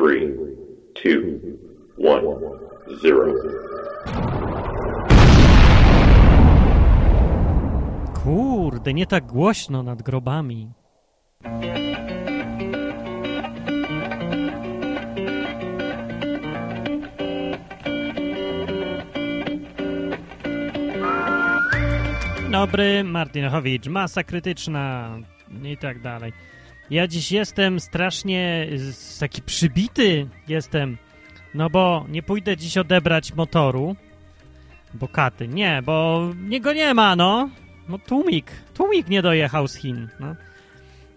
three, two, one, zero. Kurde, nie tak głośno nad grobami. Dobry, Martin Chowicz, masa krytyczna i tak dalej. Ja dziś jestem strasznie taki przybity jestem, no bo nie pójdę dziś odebrać motoru, bo katy, nie, bo niego nie ma, no. No tłumik, tłumik nie dojechał z Chin, no.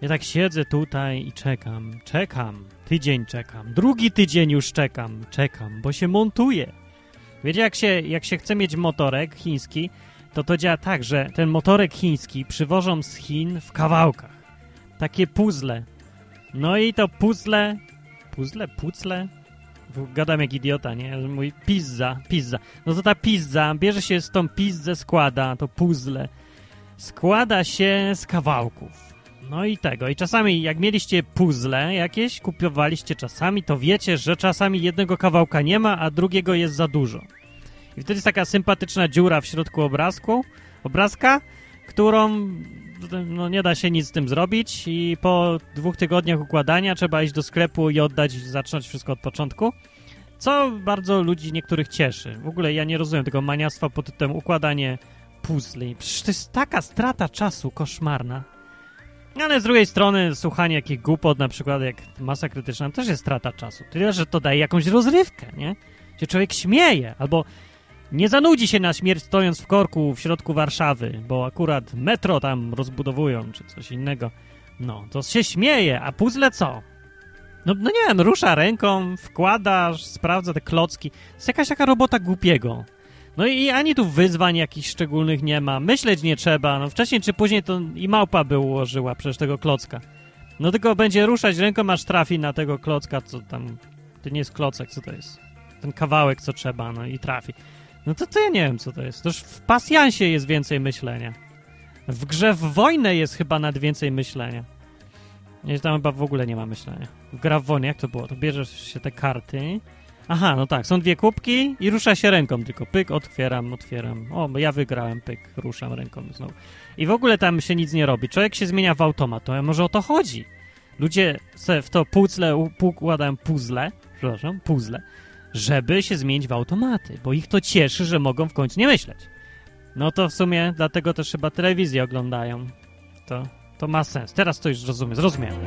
Ja tak siedzę tutaj i czekam, czekam, tydzień czekam, drugi tydzień już czekam, czekam, bo się montuje. Wiecie, jak się, jak się chce mieć motorek chiński, to to działa tak, że ten motorek chiński przywożą z Chin w kawałkach. Takie puzzle. No i to puzzle... Puzzle? Puzzle? Gadam jak idiota, nie? Mój pizza, pizza. No to ta pizza, bierze się z tą pizzę, składa, to puzzle. Składa się z kawałków. No i tego. I czasami, jak mieliście puzzle jakieś, kupowaliście czasami, to wiecie, że czasami jednego kawałka nie ma, a drugiego jest za dużo. I wtedy jest taka sympatyczna dziura w środku obrazku, obrazka, którą no, nie da się nic z tym zrobić i po dwóch tygodniach układania trzeba iść do sklepu i oddać, zacząć wszystko od początku. Co bardzo ludzi niektórych cieszy. W ogóle ja nie rozumiem tego maniactwa pod tytułem układanie puzli. Przecież to jest taka strata czasu koszmarna. Ale z drugiej strony słuchanie jakich głupot, na przykład jak masa krytyczna, też jest strata czasu. Tyle, że to daje jakąś rozrywkę, nie? Się człowiek śmieje, albo nie zanudzi się na śmierć stojąc w korku w środku Warszawy, bo akurat metro tam rozbudowują, czy coś innego. No, to się śmieje, a puzzle co? No, no nie wiem, rusza ręką, wkłada, sprawdza te klocki. To jest jakaś taka robota głupiego. No i ani tu wyzwań jakichś szczególnych nie ma. Myśleć nie trzeba. No wcześniej czy później to i małpa by ułożyła przecież tego klocka. No tylko będzie ruszać ręką, aż trafi na tego klocka, co tam... To nie jest klocek, co to jest? Ten kawałek, co trzeba, no i trafi. No to, to ja nie wiem, co to jest. Toż w pasjansie jest więcej myślenia. W grze w wojnę jest chyba nad więcej myślenia. Nie, tam chyba w ogóle nie ma myślenia. Gra w wojnę, jak to było? To bierzesz się te karty. Aha, no tak, są dwie kubki i rusza się ręką tylko. Pyk, otwieram, otwieram. O, ja wygrałem, pyk, ruszam ręką znowu. I w ogóle tam się nic nie robi. Człowiek się zmienia w automat, to może o to chodzi. Ludzie se w to puzzle, układają puzzle, przepraszam, puzzle, żeby się zmienić w automaty, bo ich to cieszy, że mogą w końcu nie myśleć. No to w sumie dlatego też chyba telewizję oglądają. To, to ma sens. Teraz to już rozumiem, zrozumiałem.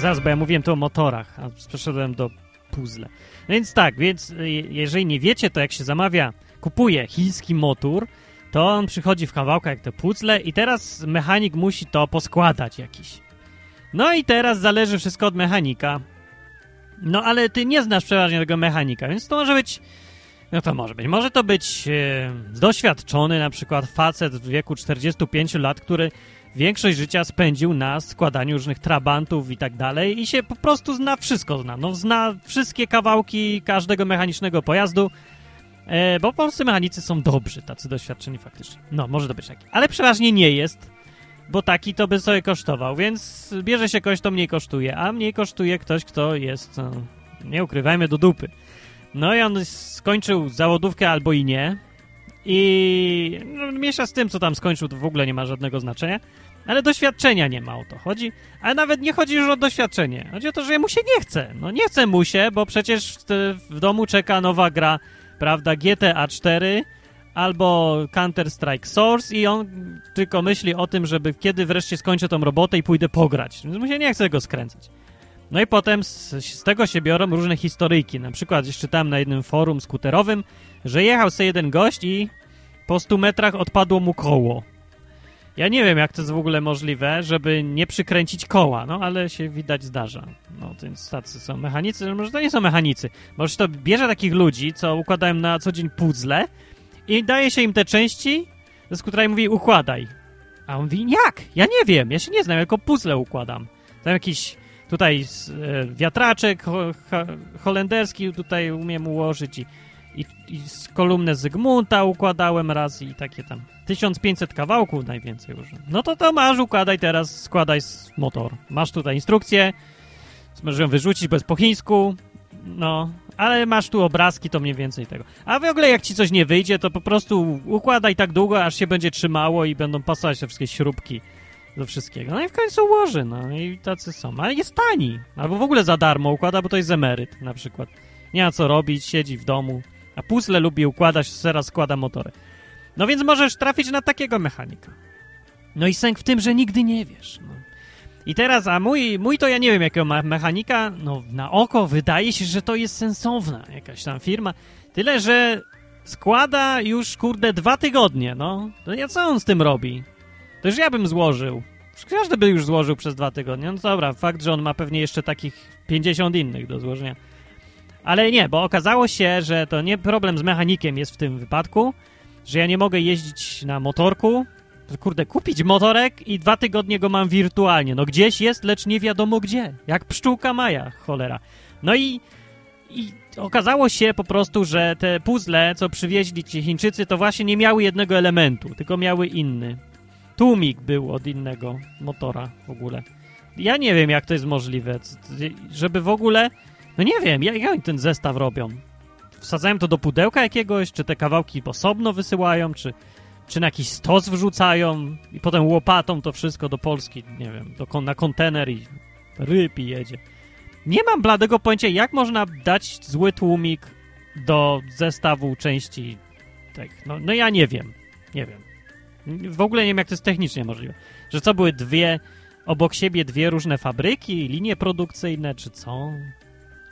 Zaraz, bo ja mówiłem tu o motorach, a przeszedłem do puzzle. No więc tak, więc y, jeżeli nie wiecie, to jak się zamawia, kupuje chiński motor, to on przychodzi w kawałkach jak te puzzle i teraz mechanik musi to poskładać jakiś. No i teraz zależy wszystko od mechanika. No ale ty nie znasz przeważnie tego mechanika, więc to może być. No to może być. Może to być e, doświadczony na przykład facet w wieku 45 lat, który większość życia spędził na składaniu różnych trabantów i tak dalej i się po prostu zna wszystko zna. No zna wszystkie kawałki każdego mechanicznego pojazdu, e, bo polscy mechanicy są dobrzy, tacy doświadczeni faktycznie. No, może to być taki. Ale przeważnie nie jest, bo taki to by sobie kosztował, więc bierze się ktoś, to mniej kosztuje, a mniej kosztuje ktoś, kto jest, no, nie ukrywajmy, do dupy. No i on skończył zawodówkę albo i nie. I no, miesza z tym, co tam skończył, to w ogóle nie ma żadnego znaczenia, ale doświadczenia nie ma o to chodzi, ale nawet nie chodzi już o doświadczenie, chodzi o to, że mu się nie chce, no nie chce mu się, bo przecież w domu czeka nowa gra, prawda, GTA 4, albo Counter-Strike Source i on tylko myśli o tym, żeby kiedy wreszcie skończę tą robotę i pójdę pograć. Więc mu się nie chce go skręcać. No i potem z, z tego się biorą różne historyjki. Na przykład czytałem na jednym forum skuterowym, że jechał sobie jeden gość i po 100 metrach odpadło mu koło. Ja nie wiem, jak to jest w ogóle możliwe, żeby nie przykręcić koła, no ale się widać zdarza. No więc tacy są mechanicy, no może to nie są mechanicy. Może to bierze takich ludzi, co układają na co dzień puzzle i daje się im te części, ze skuterami mówi układaj. A on mówi, jak? Ja nie wiem, ja się nie znam, jako puzzle układam. Tam jakiś tutaj e, wiatraczek ho, ho, holenderski tutaj umiem ułożyć i, i, i kolumnę Zygmunta układałem raz i takie tam 1500 kawałków najwięcej już. No to to masz, układaj teraz, składaj motor. Masz tutaj instrukcję, Możesz ją wyrzucić, jest po chińsku, no, ale masz tu obrazki, to mniej więcej tego. A w ogóle jak ci coś nie wyjdzie, to po prostu układaj tak długo, aż się będzie trzymało i będą pasować te wszystkie śrubki do wszystkiego. No i w końcu ułoży, no i tacy są. Ale jest tani. Albo w ogóle za darmo układa, bo to jest emeryt na przykład. Nie ma co robić, siedzi w domu. A puzzle lubi układać, teraz składa motory. No więc możesz trafić na takiego mechanika. No i sęk w tym, że nigdy nie wiesz. No. I teraz, a mój, mój to ja nie wiem jakiego mechanika, no na oko wydaje się, że to jest sensowna jakaś tam firma. Tyle, że składa już, kurde, dwa tygodnie, no. To ja co on z tym robi? To już ja bym złożył. Każdy by już złożył przez dwa tygodnie. No dobra, fakt, że on ma pewnie jeszcze takich 50 innych do złożenia. Ale nie, bo okazało się, że to nie problem z mechanikiem jest w tym wypadku, że ja nie mogę jeździć na motorku, kurde, kupić motorek i dwa tygodnie go mam wirtualnie. No gdzieś jest, lecz nie wiadomo gdzie. Jak pszczółka Maja, cholera. No i, i okazało się po prostu, że te puzzle, co przywieźli ci Chińczycy, to właśnie nie miały jednego elementu, tylko miały inny. Tłumik był od innego motora w ogóle. Ja nie wiem, jak to jest możliwe, żeby w ogóle... No nie wiem, jak, oni ten zestaw robią? Wsadzają to do pudełka jakiegoś, czy te kawałki osobno wysyłają, czy czy na jakiś stos wrzucają i potem łopatą to wszystko do Polski, nie wiem, do, na kontener i ryb i jedzie. Nie mam bladego pojęcia, jak można dać zły tłumik do zestawu części tak, no, no ja nie wiem, nie wiem. W ogóle nie wiem, jak to jest technicznie możliwe. Że co, były dwie, obok siebie dwie różne fabryki, linie produkcyjne, czy co?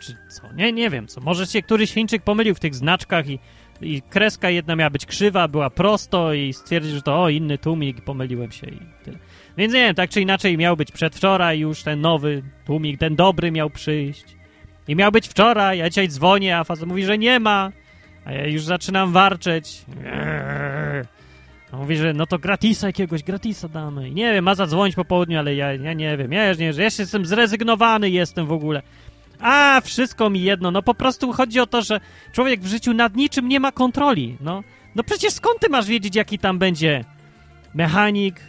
Czy co? Nie, nie wiem co. Może się któryś Chińczyk pomylił w tych znaczkach i i kreska jedna miała być krzywa, była prosto i stwierdził, że to o, inny tłumik, pomyliłem się i tyle. Więc nie wiem, tak czy inaczej miał być przedwczoraj już ten nowy tłumik, ten dobry miał przyjść. I miał być wczoraj, ja dzisiaj dzwonię, a faza mówi, że nie ma. A ja już zaczynam warczeć. A mówi, że no to gratisa jakiegoś, gratisa damy. I nie wiem, ma zadzwonić po południu, ale ja, ja nie wiem, ja, nie, ja jestem zrezygnowany jestem w ogóle. A, wszystko mi jedno. No po prostu chodzi o to, że człowiek w życiu nad niczym nie ma kontroli. No, no przecież skąd ty masz wiedzieć, jaki tam będzie mechanik,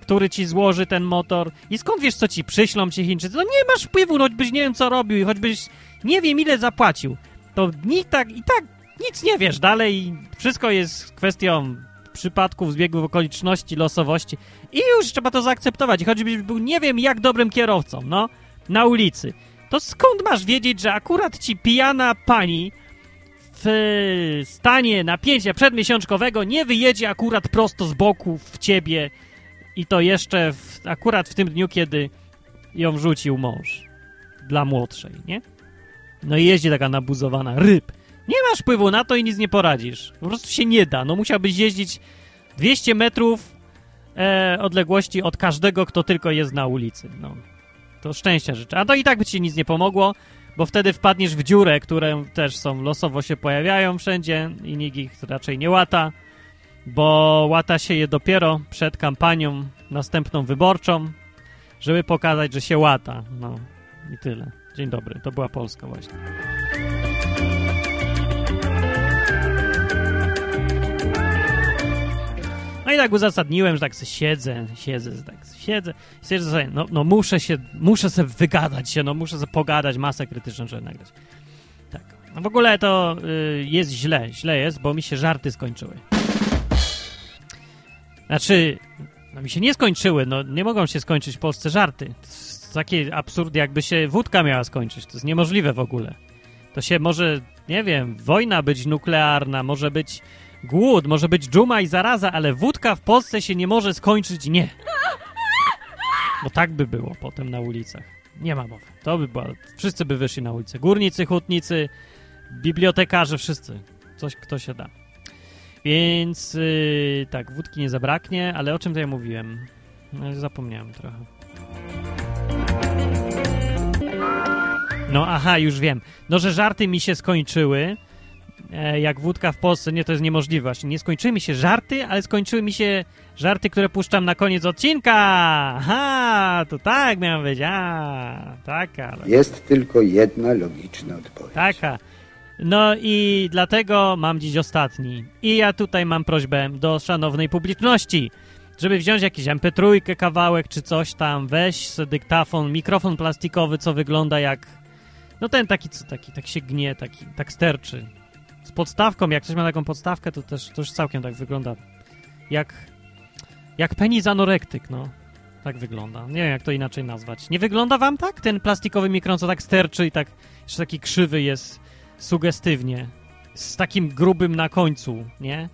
który ci złoży ten motor i skąd wiesz, co ci przyślą ci Chińczycy? No nie masz wpływu, choćbyś nie wiem, co robił i choćbyś nie wiem, ile zapłacił. To ni tak, i tak nic nie wiesz dalej. Wszystko jest kwestią przypadków, zbiegów okoliczności, losowości i już trzeba to zaakceptować. Choćbyś był nie wiem jak dobrym kierowcą, no, na ulicy to skąd masz wiedzieć, że akurat ci pijana pani w stanie napięcia przedmiesiączkowego nie wyjedzie akurat prosto z boku w ciebie i to jeszcze w, akurat w tym dniu, kiedy ją rzucił mąż dla młodszej, nie? No i jeździ taka nabuzowana ryb. Nie masz wpływu na to i nic nie poradzisz. Po prostu się nie da. No musiałbyś jeździć 200 metrów e, odległości od każdego, kto tylko jest na ulicy. No, to szczęścia życzę. A to i tak by ci nic nie pomogło, bo wtedy wpadniesz w dziurę, które też są losowo się pojawiają wszędzie i nikt ich raczej nie łata, bo łata się je dopiero przed kampanią następną wyborczą, żeby pokazać, że się łata. No i tyle. Dzień dobry, to była Polska właśnie. No i tak uzasadniłem, że tak siedzę, siedzę, tak siedzę, siedzę sobie, no, no muszę się, muszę sobie wygadać się, no muszę sobie pogadać, masę krytyczną, żeby nagrać. Tak. No w ogóle to y, jest źle, źle jest, bo mi się żarty skończyły. Znaczy, no mi się nie skończyły, no nie mogą się skończyć w Polsce żarty. Taki absurd, jakby się wódka miała skończyć. To jest niemożliwe w ogóle. To się może, nie wiem, wojna być nuklearna, może być głód, może być dżuma i zaraza, ale wódka w Polsce się nie może skończyć nie. Bo tak by było potem na ulicach. Nie ma mowy. To by było. Wszyscy by wyszli na ulicę. Górnicy, hutnicy, bibliotekarze, wszyscy. Coś, kto się da. Więc yy, tak, wódki nie zabraknie, ale o czym to ja mówiłem? No, zapomniałem trochę. No aha, już wiem. No, że żarty mi się skończyły jak wódka w Polsce, nie, to jest niemożliwe. Właśnie nie skończyły mi się żarty, ale skończyły mi się żarty, które puszczam na koniec odcinka. Ha, to tak miałem powiedzieć. A, taka. Jest tylko jedna logiczna odpowiedź. Taka. No i dlatego mam dziś ostatni. I ja tutaj mam prośbę do szanownej publiczności. żeby wziąć jakiś MP3 kawałek czy coś tam, weź dyktafon, mikrofon plastikowy, co wygląda jak no ten taki, co taki, tak się gnie, taki, tak sterczy. Z podstawką, jak ktoś ma taką podstawkę, to też to już całkiem tak wygląda. Jak jak penis anorektyk, no. Tak wygląda. Nie wiem, jak to inaczej nazwać. Nie wygląda wam tak? Ten plastikowy mikron, co tak sterczy i tak, jeszcze taki krzywy jest sugestywnie. Z takim grubym na końcu, nie?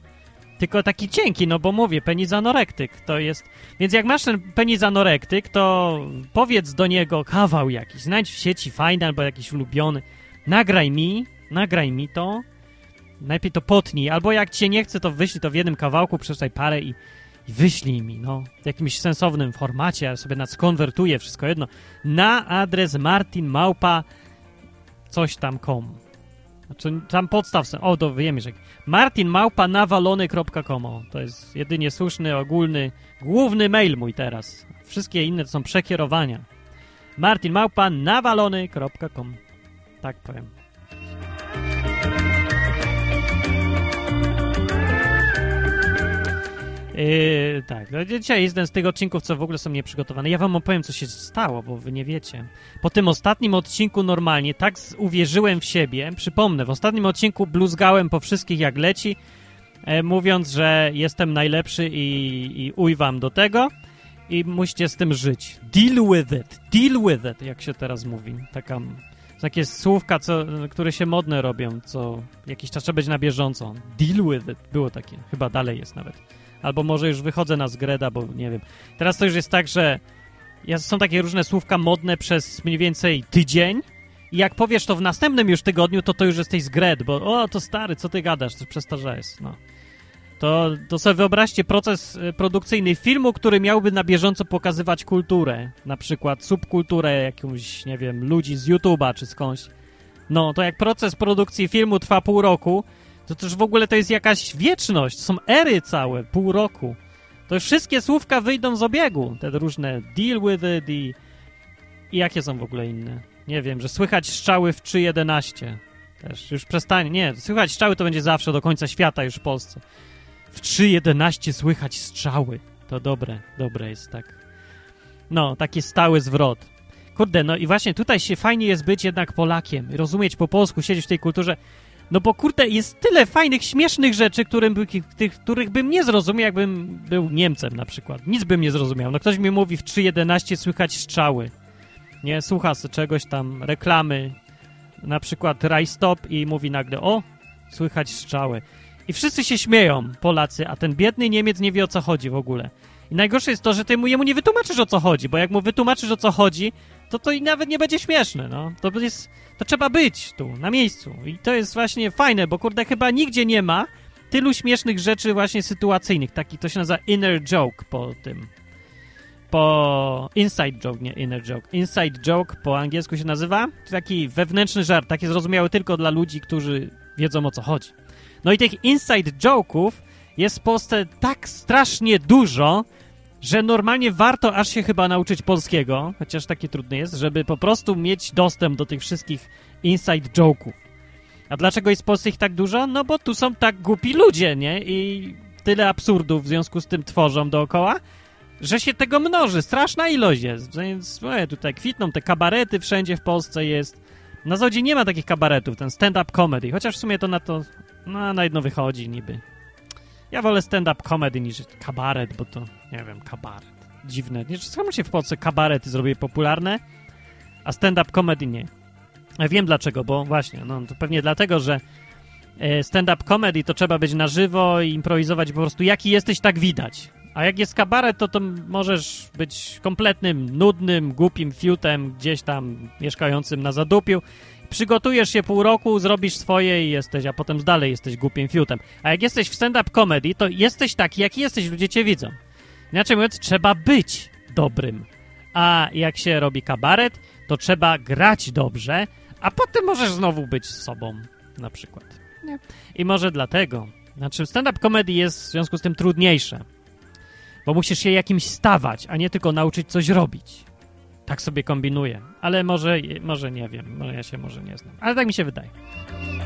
Tylko taki cienki, no bo mówię, penis anorektyk to jest... Więc jak masz ten penis anorektyk, to powiedz do niego kawał jakiś, znajdź w sieci fajny albo jakiś ulubiony. Nagraj mi, nagraj mi to. Najpierw to potnij, albo jak cię nie chce, to wyślij to w jednym kawałku, przeczytaj parę i i wyślij mi, no, w jakimś sensownym formacie, ja sobie skonwertuję wszystko jedno, na adres martinmałpa coś tam com. Znaczy, tam podstaw, o, to wiemy, że martinmałpa nawalony.com, to jest jedynie słuszny, ogólny, główny mail mój teraz. Wszystkie inne to są przekierowania. martinmałpa nawalony.com tak powiem. Yy, tak, no, dzisiaj jest jeden z tych odcinków, co w ogóle są nieprzygotowane. Ja wam opowiem, co się stało, bo wy nie wiecie. Po tym ostatnim odcinku normalnie tak uwierzyłem w siebie. Przypomnę, w ostatnim odcinku bluzgałem po wszystkich jak leci, e, mówiąc, że jestem najlepszy i, i uj wam do tego i musicie z tym żyć. Deal with it, deal with it, jak się teraz mówi. Taka, takie słówka, co, które się modne robią, co jakiś czas trzeba być na bieżąco. Deal with it, było takie, chyba dalej jest nawet albo może już wychodzę na zgreda, bo nie wiem. Teraz to już jest tak, że są takie różne słówka modne przez mniej więcej tydzień i jak powiesz to w następnym już tygodniu, to to już jesteś zgred, bo o, to stary, co ty gadasz, to przestarzałeś, no. To, to sobie wyobraźcie proces y, produkcyjny filmu, który miałby na bieżąco pokazywać kulturę, na przykład subkulturę jakąś, nie wiem, ludzi z YouTube'a czy skądś. No, to jak proces produkcji filmu trwa pół roku, to też w ogóle to jest jakaś wieczność, są ery całe, pół roku. To wszystkie słówka wyjdą z obiegu, te różne deal with it i, i jakie są w ogóle inne. Nie wiem, że słychać strzały w 3.11 też, już przestanie, nie, słychać strzały to będzie zawsze do końca świata już w Polsce. W 3.11 słychać strzały. To dobre, dobre jest tak. No, taki stały zwrot. Kurde, no i właśnie tutaj się fajnie jest być jednak Polakiem, rozumieć po polsku, siedzieć w tej kulturze. No bo kurde, jest tyle fajnych, śmiesznych rzeczy, którym tych, których bym nie zrozumiał, jakbym był Niemcem na przykład. Nic bym nie zrozumiał. No ktoś mi mówi w 3.11 słychać strzały. Nie, słucha czegoś tam, reklamy, na przykład Rajstop i mówi nagle, o, słychać strzały. I wszyscy się śmieją, Polacy, a ten biedny Niemiec nie wie o co chodzi w ogóle. I najgorsze jest to, że ty mu, jemu nie wytłumaczysz o co chodzi, bo jak mu wytłumaczysz o co chodzi, to to i nawet nie będzie śmieszne, no. To jest, to trzeba być tu, na miejscu. I to jest właśnie fajne, bo kurde, chyba nigdzie nie ma tylu śmiesznych rzeczy właśnie sytuacyjnych. Taki to się nazywa inner joke po tym. Po inside joke, nie inner joke. Inside joke po angielsku się nazywa. Taki wewnętrzny żart, taki zrozumiały tylko dla ludzi, którzy wiedzą o co chodzi. No i tych inside joke'ów jest w Polsce tak strasznie dużo, że normalnie warto aż się chyba nauczyć polskiego, chociaż taki trudny jest, żeby po prostu mieć dostęp do tych wszystkich inside joke'ów. A dlaczego jest w Polsce ich tak dużo? No bo tu są tak głupi ludzie, nie? I tyle absurdów w związku z tym tworzą dookoła, że się tego mnoży. Straszna ilość jest. Więc no, tutaj kwitną te kabarety wszędzie w Polsce jest. Na zachodzie nie ma takich kabaretów, ten stand-up comedy. Chociaż w sumie to na to no, na jedno wychodzi niby. Ja wolę stand-up comedy niż kabaret, bo to, nie wiem, kabaret. Dziwne. Czemu się w Polsce kabarety zrobiły popularne, a stand-up comedy nie? Wiem dlaczego, bo właśnie, no to pewnie dlatego, że e, stand-up comedy to trzeba być na żywo i improwizować po prostu jaki jesteś, tak widać. A jak jest kabaret, to to możesz być kompletnym, nudnym, głupim fiutem gdzieś tam mieszkającym na zadupiu przygotujesz się pół roku, zrobisz swoje i jesteś, a potem dalej jesteś głupim fiutem. A jak jesteś w stand-up comedy, to jesteś taki, jaki jesteś, ludzie cię widzą. Inaczej mówiąc, trzeba być dobrym. A jak się robi kabaret, to trzeba grać dobrze, a potem możesz znowu być z sobą, na przykład. Nie. I może dlatego. Znaczy, stand-up comedy jest w związku z tym trudniejsze, bo musisz się jakimś stawać, a nie tylko nauczyć coś robić. Tak sobie kombinuję. Ale może, może nie wiem. Może ja się może nie znam. Ale tak mi się wydaje. No,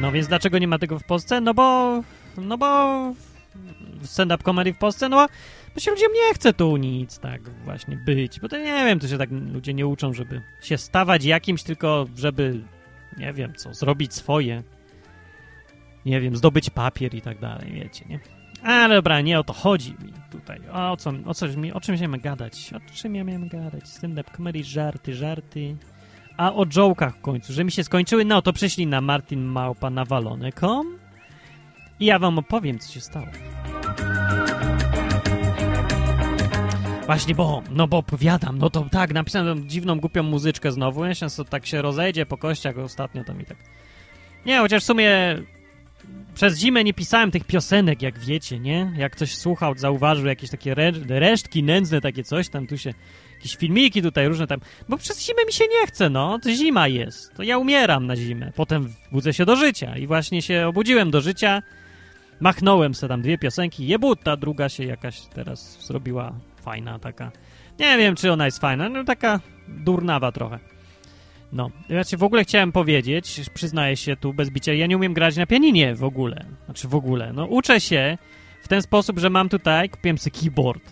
No więc dlaczego nie ma tego w Polsce? No bo, no bo stand-up comedy w Polsce, no bo się ludziom nie chce tu nic tak właśnie być, bo to nie wiem, to się tak ludzie nie uczą, żeby się stawać jakimś, tylko żeby, nie wiem co, zrobić swoje, nie wiem, zdobyć papier i tak dalej, wiecie, nie? Ale dobra, nie o to chodzi mi tutaj. O, co, o, coś mi, o czym miałem gadać? O czym ja miałem gadać? Stand-up comedy, żarty, żarty. A o jołkach w końcu, że mi się skończyły, no to prześlij na Martin Małpa nawalony.com i ja wam opowiem, co się stało. Właśnie, bo, no bo opowiadam, no to tak, napisałem dziwną, głupią muzyczkę znowu, ja się tak się rozejdzie po kościach ostatnio, to mi tak... Nie, chociaż w sumie przez zimę nie pisałem tych piosenek, jak wiecie, nie? Jak ktoś słuchał, zauważył jakieś takie re resztki nędzne, takie coś tam, tu się... Jakieś filmiki tutaj różne tam, bo przez zimę mi się nie chce, no, to zima jest, to ja umieram na zimę, potem budzę się do życia. I właśnie się obudziłem do życia, machnąłem sobie tam dwie piosenki, jebuta, druga się jakaś teraz zrobiła fajna taka, nie wiem, czy ona jest fajna, no taka durnawa trochę. No, ci w ogóle chciałem powiedzieć, przyznaję się tu bez bicia, ja nie umiem grać na pianinie w ogóle. Znaczy w ogóle, no uczę się w ten sposób, że mam tutaj, kupiłem sobie keyboard.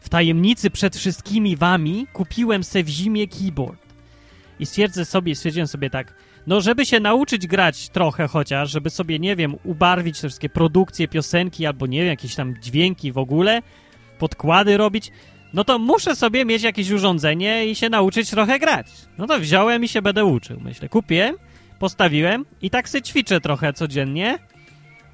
W tajemnicy przed wszystkimi wami kupiłem sobie w zimie keyboard. I stwierdzę sobie, stwierdziłem sobie tak, no żeby się nauczyć grać trochę chociaż, żeby sobie, nie wiem, ubarwić te wszystkie produkcje, piosenki albo nie wiem, jakieś tam dźwięki w ogóle, podkłady robić, no to muszę sobie mieć jakieś urządzenie i się nauczyć trochę grać. No to wziąłem i się będę uczył, myślę. Kupiłem, postawiłem i tak sobie ćwiczę trochę codziennie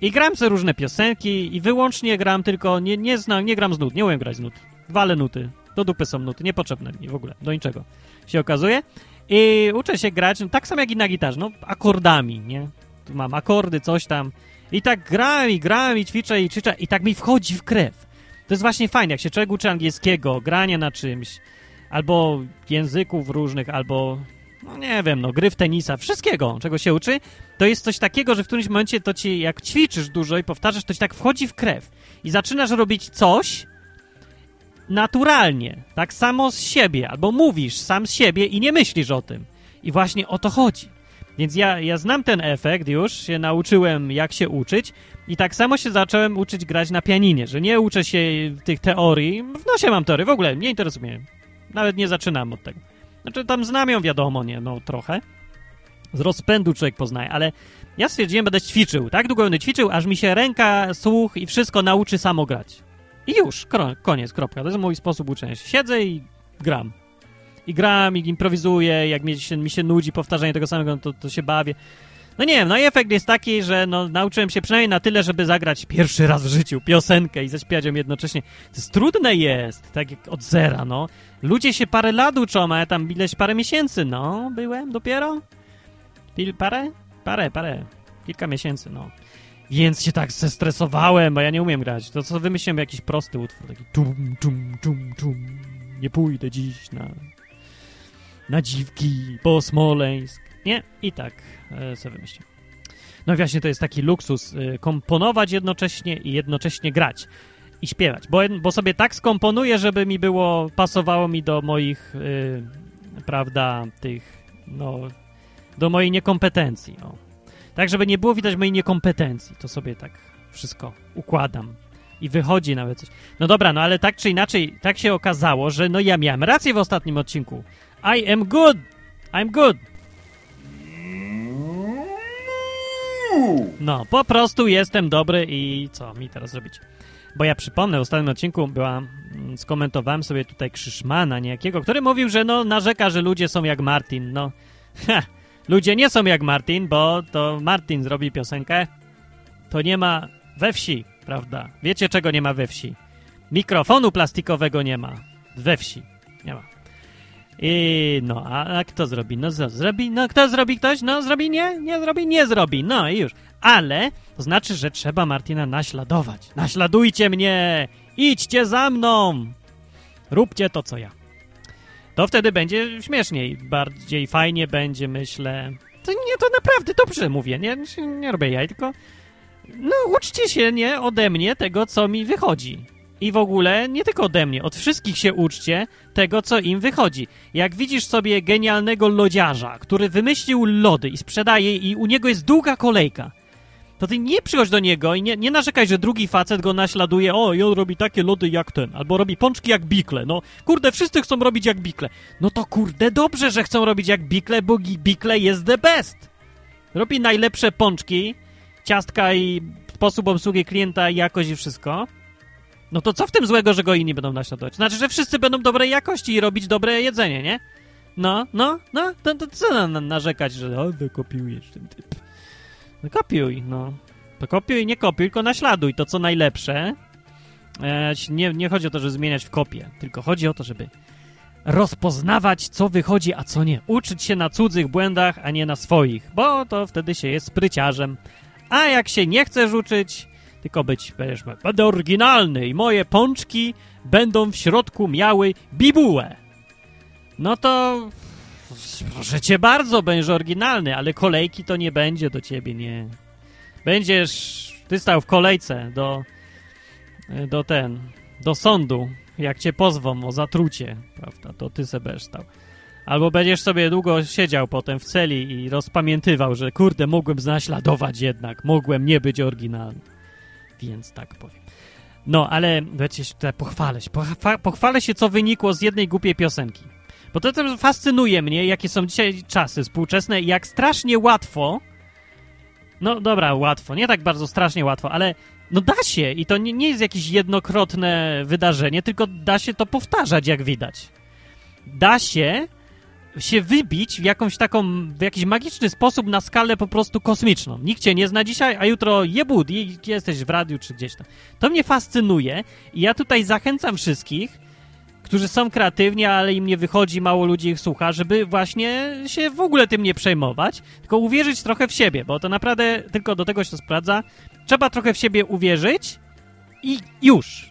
i gram sobie różne piosenki i wyłącznie gram tylko, nie, nie, znam, nie gram z nut, nie umiem grać z nut. Wale nuty, do dupy są nuty, niepotrzebne mi w ogóle, do niczego się okazuje. I uczę się grać, no, tak samo jak i na gitarze, no akordami, nie? Tu mam akordy, coś tam. I tak gram i gram i ćwiczę i ćwiczę i tak mi wchodzi w krew. To jest właśnie fajne, jak się człowiek uczy angielskiego, grania na czymś, albo języków różnych, albo, no nie wiem, no gry w tenisa, wszystkiego, czego się uczy, to jest coś takiego, że w którymś momencie to ci, jak ćwiczysz dużo i powtarzasz, to ci tak wchodzi w krew. I zaczynasz robić coś naturalnie, tak samo z siebie, albo mówisz sam z siebie i nie myślisz o tym. I właśnie o to chodzi. Więc ja, ja znam ten efekt już, się nauczyłem jak się uczyć i tak samo się zacząłem uczyć grać na pianinie, że nie uczę się tych teorii, w nosie mam teorii, w ogóle nie interesuje Nawet nie zaczynam od tego. Znaczy tam znam ją, wiadomo, nie, no trochę. Z rozpędu człowiek poznaje, ale ja stwierdziłem, będę ćwiczył. Tak długo będę ćwiczył, aż mi się ręka, słuch i wszystko nauczy samo grać. I już, koniec, kropka. To jest mój sposób uczenia się. Siedzę i gram. I gram, i improwizuję, jak mi się, mi się nudzi powtarzanie tego samego, to, to się bawię. No nie wiem, no i efekt jest taki, że no, nauczyłem się przynajmniej na tyle, żeby zagrać pierwszy raz w życiu piosenkę i zaśpiewać ją jednocześnie. To jest trudne jest, tak jak od zera, no. Ludzie się parę lat uczą, a ja tam ileś parę miesięcy, no, byłem dopiero. Pil, parę? Parę, parę. Kilka miesięcy, no. Więc się tak zestresowałem, bo ja nie umiem grać. To co wymyśliłem jakiś prosty utwór, taki tum, tum, tum, tum. Nie pójdę dziś na na dziwki po Smoleńsk. Nie? I tak e, sobie wymyśliłem. No właśnie, to jest taki luksus, e, komponować jednocześnie i jednocześnie grać i śpiewać, bo, bo sobie tak skomponuję, żeby mi było, pasowało mi do moich, e, prawda, tych, no, do mojej niekompetencji. Tak, żeby nie było widać mojej niekompetencji, to sobie tak wszystko układam i wychodzi nawet coś. No dobra, no ale tak czy inaczej, tak się okazało, że no ja miałem rację w ostatnim odcinku. I am good! I'm good! No, po prostu jestem dobry i co mi teraz zrobić? Bo ja przypomnę, w ostatnim odcinku była, mm, skomentowałem sobie tutaj Krzyszmana niejakiego, który mówił, że no narzeka, że ludzie są jak Martin. No, ha, ludzie nie są jak Martin, bo to Martin zrobi piosenkę, to nie ma we wsi, prawda? Wiecie, czego nie ma we wsi? Mikrofonu plastikowego nie ma we wsi. Nie ma. I no, a, a kto zrobi? No zrobi? No kto zrobi ktoś? No zrobi nie? Nie zrobi? Nie zrobi. No i już. Ale to znaczy, że trzeba Martina naśladować. Naśladujcie mnie! Idźcie za mną! Róbcie to, co ja. To wtedy będzie śmieszniej. Bardziej fajnie będzie, myślę. To nie, to naprawdę dobrze mówię. Nie, nie robię jaj, tylko no uczcie się, nie, ode mnie tego, co mi wychodzi. I w ogóle nie tylko ode mnie, od wszystkich się uczcie tego, co im wychodzi. Jak widzisz sobie genialnego lodziarza, który wymyślił lody i sprzedaje i u niego jest długa kolejka, to ty nie przychodź do niego i nie, nie narzekaj, że drugi facet go naśladuje, o, i on robi takie lody jak ten, albo robi pączki jak bikle. No, kurde, wszyscy chcą robić jak bikle. No to kurde, dobrze, że chcą robić jak bikle, bo bikle jest the best. Robi najlepsze pączki, ciastka i sposób obsługi klienta i jakość i wszystko. No to co w tym złego, że go inni będą naśladować? Znaczy, że wszyscy będą dobrej jakości i robić dobre jedzenie, nie? No, no, no, to, to co na, na, narzekać, że o, kopiujesz ten typ. No kopiuj, no. To kopiuj, nie kopiuj, tylko naśladuj to, co najlepsze. E, nie, nie chodzi o to, żeby zmieniać w kopię, tylko chodzi o to, żeby rozpoznawać, co wychodzi, a co nie. Uczyć się na cudzych błędach, a nie na swoich, bo to wtedy się jest spryciarzem. A jak się nie chcesz uczyć, tylko być, będziesz, będę oryginalny i moje pączki będą w środku miały bibułę. No to proszę cię bardzo, będziesz oryginalny, ale kolejki to nie będzie do ciebie, nie. Będziesz, ty stał w kolejce do, do ten, do sądu, jak cię pozwą o zatrucie, prawda, to ty se stał. Albo będziesz sobie długo siedział potem w celi i rozpamiętywał, że kurde, mogłem znaśladować jednak, mogłem nie być oryginalny. Więc tak powiem. No, ale wiecie, tutaj pochwalę się. Pochwalę się, co wynikło z jednej głupiej piosenki. Bo to też fascynuje mnie, jakie są dzisiaj czasy współczesne i jak strasznie łatwo no dobra, łatwo, nie tak bardzo strasznie łatwo, ale no da się i to nie, nie jest jakieś jednokrotne wydarzenie, tylko da się to powtarzać, jak widać. Da się się wybić w jakąś taką, w jakiś magiczny sposób na skalę po prostu kosmiczną. Nikt cię nie zna dzisiaj, a jutro jebud, jesteś w radiu czy gdzieś tam. To mnie fascynuje i ja tutaj zachęcam wszystkich, którzy są kreatywni, ale im nie wychodzi, mało ludzi ich słucha, żeby właśnie się w ogóle tym nie przejmować, tylko uwierzyć trochę w siebie, bo to naprawdę tylko do tego się sprawdza. Trzeba trochę w siebie uwierzyć i już.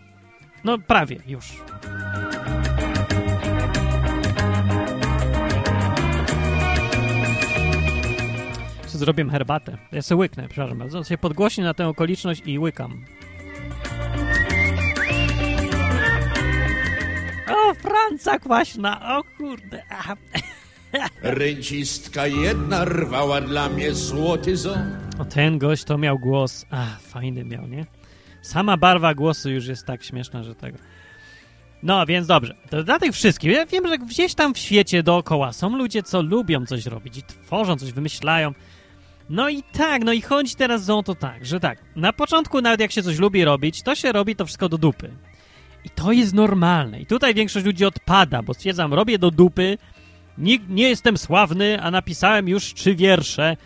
No prawie już. Zrobię herbatę. Ja sobie łyknę, przepraszam bardzo. się podgłośnię na tę okoliczność i łykam. O, Franca kwaśna, o kurde. Rencistka jedna rwała dla mnie złoty ząb. O, ten gość to miał głos. A, fajny miał, nie? Sama barwa głosu już jest tak śmieszna, że tego... No, więc dobrze. To dla tych wszystkich. Ja wiem, że gdzieś tam w świecie dookoła są ludzie, co lubią coś robić i tworzą coś, wymyślają. No i tak, no i chodzi teraz o to tak, że tak, na początku nawet jak się coś lubi robić, to się robi to wszystko do dupy. I to jest normalne. I tutaj większość ludzi odpada, bo stwierdzam, robię do dupy, nie, nie jestem sławny, a napisałem już trzy wiersze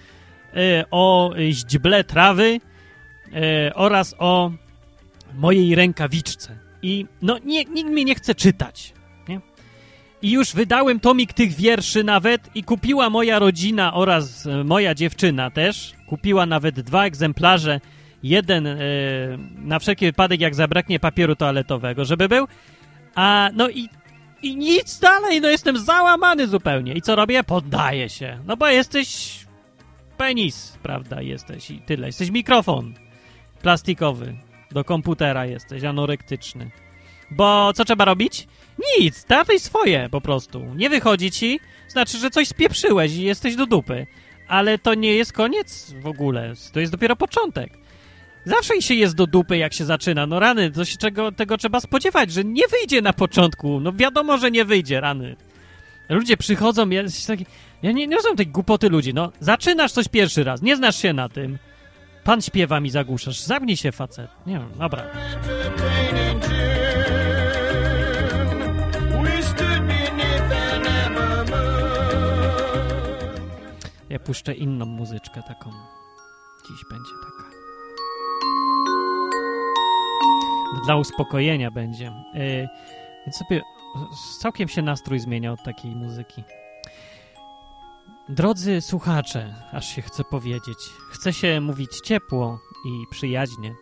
y, o źdźble trawy y, oraz o mojej rękawiczce. I no, nie, nikt mnie nie chce czytać. I już wydałem tomik tych wierszy nawet i kupiła moja rodzina oraz e, moja dziewczyna też. Kupiła nawet dwa egzemplarze jeden e, na wszelki wypadek, jak zabraknie papieru toaletowego, żeby był. A no i, i nic dalej, no jestem załamany zupełnie. I co robię? Poddaję się. No bo jesteś penis, prawda, jesteś i tyle. Jesteś mikrofon plastikowy. Do komputera jesteś, anorektyczny. Bo co trzeba robić? Nic, dawaj swoje po prostu. Nie wychodzi ci, znaczy, że coś spieprzyłeś i jesteś do dupy. Ale to nie jest koniec w ogóle. To jest dopiero początek. Zawsze się jest do dupy, jak się zaczyna. No rany, to się czego, tego trzeba spodziewać, że nie wyjdzie na początku. No wiadomo, że nie wyjdzie, rany. Ludzie przychodzą, ja, taki, ja nie, nie rozumiem tej głupoty ludzi. No, zaczynasz coś pierwszy raz, nie znasz się na tym. Pan śpiewa mi zagłuszasz. Zabnij się, facet. Nie wiem, dobra. Ja puszczę inną muzyczkę taką. Dziś będzie taka. Dla uspokojenia będzie. Yy, więc sobie całkiem się nastrój zmienia od takiej muzyki. Drodzy słuchacze, aż się chcę powiedzieć, chcę się mówić ciepło i przyjaźnie.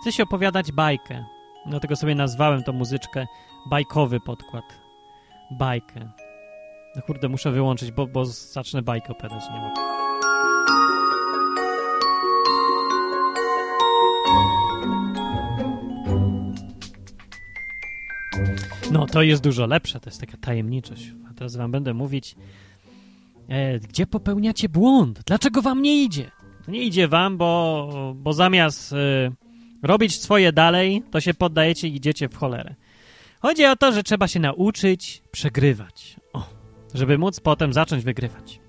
Chcę się opowiadać bajkę. Dlatego sobie nazwałem tą muzyczkę bajkowy podkład. Bajkę. No kurde, muszę wyłączyć, bo, bo zacznę bajkę opowiadać, nie mogę. No, to jest dużo lepsze, to jest taka tajemniczość. A teraz wam będę mówić, e, gdzie popełniacie błąd? Dlaczego wam nie idzie? Nie idzie wam, bo, bo zamiast y, robić swoje dalej, to się poddajecie i idziecie w cholerę. Chodzi o to, że trzeba się nauczyć przegrywać. Żeby móc potem zacząć wygrywać.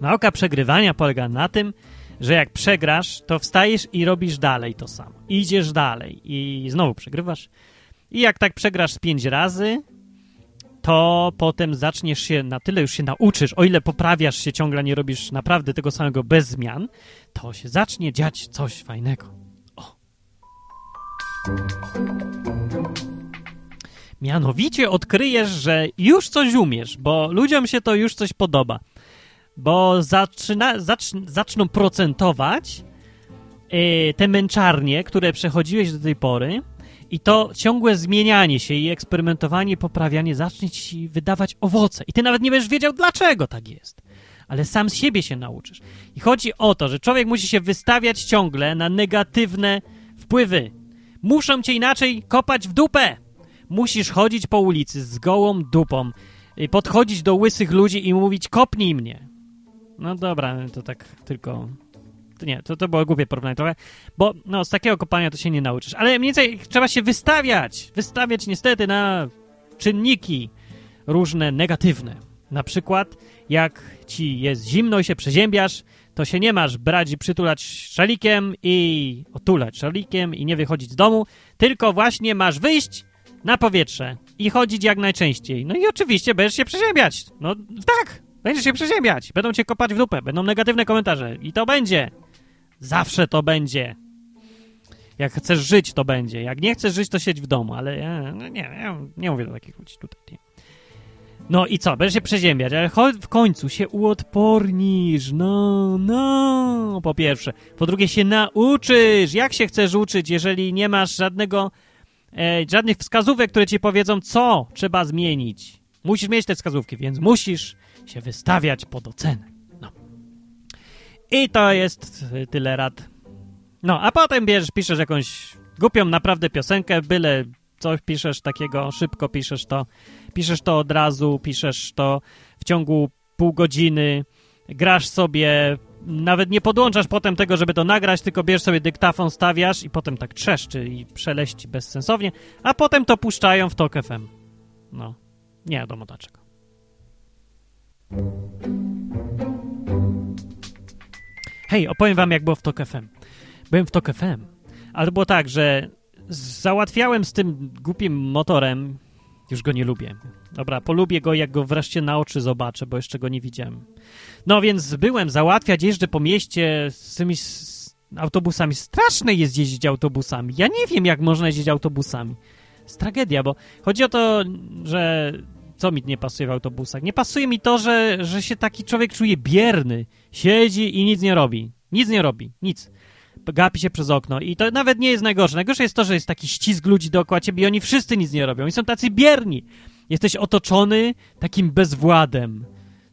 Nauka przegrywania polega na tym, że jak przegrasz, to wstajesz i robisz dalej to samo. Idziesz dalej i znowu przegrywasz. I jak tak przegrasz pięć razy, to potem zaczniesz się, na tyle już się nauczysz, o ile poprawiasz się ciągle, nie robisz naprawdę tego samego bez zmian, to się zacznie dziać coś fajnego. O. Mianowicie odkryjesz, że już coś umiesz, bo ludziom się to już coś podoba. Bo zaczyna, zacz, zaczną procentować yy, te męczarnie, które przechodziłeś do tej pory, i to ciągłe zmienianie się i eksperymentowanie, poprawianie zacznie ci wydawać owoce. I ty nawet nie będziesz wiedział, dlaczego tak jest. Ale sam z siebie się nauczysz. I chodzi o to, że człowiek musi się wystawiać ciągle na negatywne wpływy. Muszą cię inaczej kopać w dupę. Musisz chodzić po ulicy z gołą dupą, podchodzić do łysych ludzi i mówić kopnij mnie. No dobra, to tak tylko nie, to, to było głupie porównanie trochę, bo no, z takiego kopania to się nie nauczysz. Ale mniej więcej trzeba się wystawiać, wystawiać niestety na czynniki różne negatywne. Na przykład, jak ci jest zimno i się przeziębiasz, to się nie masz brać przytulać szalikiem i otulać szalikiem i nie wychodzić z domu, tylko właśnie masz wyjść na powietrze i chodzić jak najczęściej. No i oczywiście będziesz się przeziębiać. No tak, będziesz się przeziębiać. Będą cię kopać w dupę, będą negatywne komentarze i to będzie. Zawsze to będzie. Jak chcesz żyć, to będzie. Jak nie chcesz żyć, to siedź w domu, ale ja, no nie, ja nie mówię do takich ludzi tutaj. Nie. No i co? Będziesz się przeziębiać, ale w końcu się uodpornisz. No, no, po pierwsze. Po drugie się nauczysz. Jak się chcesz uczyć, jeżeli nie masz żadnego, e, żadnych wskazówek, które ci powiedzą, co trzeba zmienić. Musisz mieć te wskazówki, więc musisz się wystawiać pod ocenę. I to jest tyle rad. No, a potem bierzesz, piszesz jakąś głupią naprawdę piosenkę, byle coś piszesz takiego, szybko piszesz to, piszesz to od razu, piszesz to w ciągu pół godziny, grasz sobie, nawet nie podłączasz potem tego, żeby to nagrać, tylko bierzesz sobie dyktafon, stawiasz i potem tak trzeszczy i przeleści bezsensownie, a potem to puszczają w TOK FM. No, nie wiadomo dlaczego. Hej, opowiem wam, jak było w TOK FM. Byłem w TOK FM, ale było tak, że załatwiałem z tym głupim motorem, już go nie lubię. Dobra, polubię go, jak go wreszcie na oczy zobaczę, bo jeszcze go nie widziałem. No więc byłem załatwiać, jeżdżę po mieście z tymi autobusami. Straszne jest jeździć autobusami. Ja nie wiem, jak można jeździć autobusami. Jest tragedia, bo chodzi o to, że co mi nie pasuje w autobusach? Nie pasuje mi to, że, że się taki człowiek czuje bierny. Siedzi i nic nie robi. Nic nie robi. Nic. Gapi się przez okno. I to nawet nie jest najgorsze. Najgorsze jest to, że jest taki ścisk ludzi dookoła ciebie i oni wszyscy nic nie robią. I są tacy bierni. Jesteś otoczony takim bezwładem.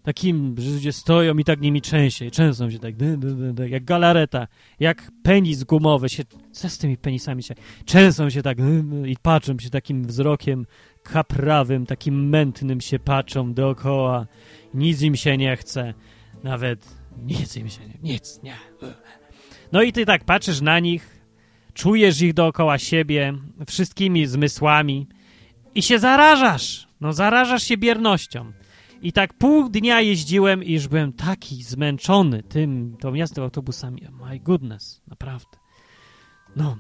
Takim, że ludzie stoją i tak nimi częściej. Często się tak, dy, dy, dy, jak galareta, jak penis gumowy się, co z tymi penisami się, często się tak i patrzą się takim wzrokiem kaprawym, takim mętnym się patrzą dookoła. Nic im się nie chce. Nawet nic im się nie... Nic, nie. No i ty tak patrzysz na nich, czujesz ich dookoła siebie, wszystkimi zmysłami i się zarażasz. No zarażasz się biernością. I tak pół dnia jeździłem i już byłem taki zmęczony tym, tą jazdą autobusami. My goodness, naprawdę. No,